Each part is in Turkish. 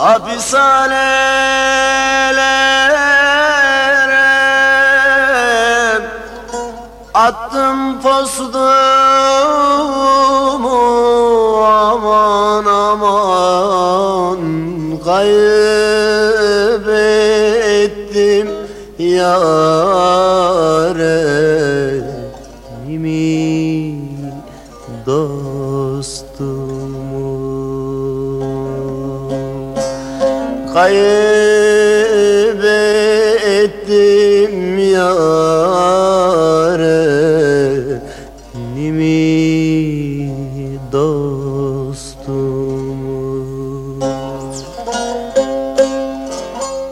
Hafisalelere Attım postumu aman aman Kaybettim yarimi dostumu Kaybettim yarimi dostumu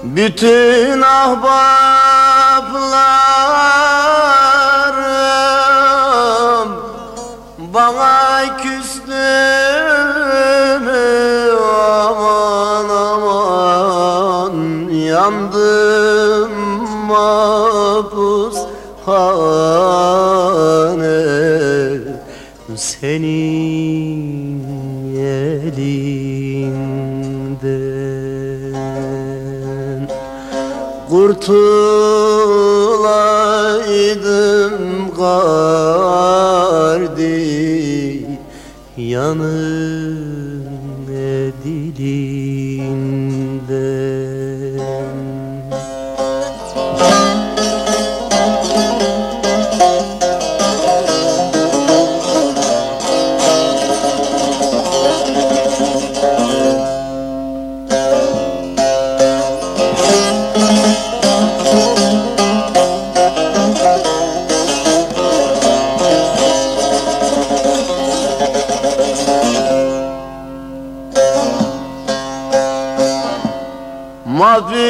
Bütün ahbaplarım mahpus hane. Senin elinden Kurtulaydım gardi. Yanın dilinden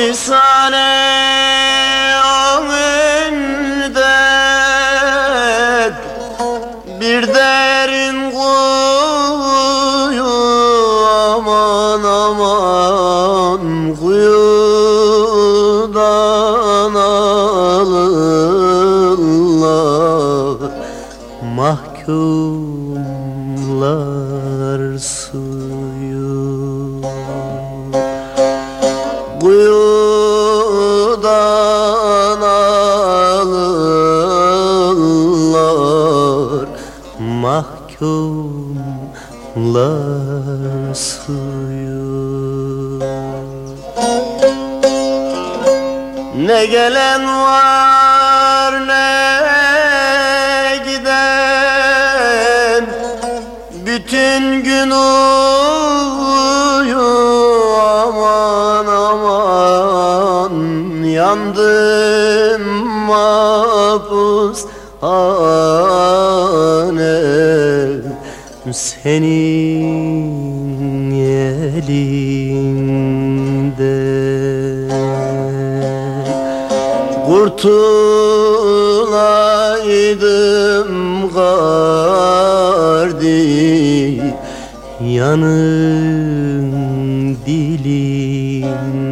Mafisane önünde bir derin kuyu aman aman kuyudan alırlar. Mahkumlar mahkumlar suyu. Ne gelen var ne giden. Bütün gün uyu aman aman. Yandım mahpus hane senin elinde. Kurtulaydım gardi yanın dilinde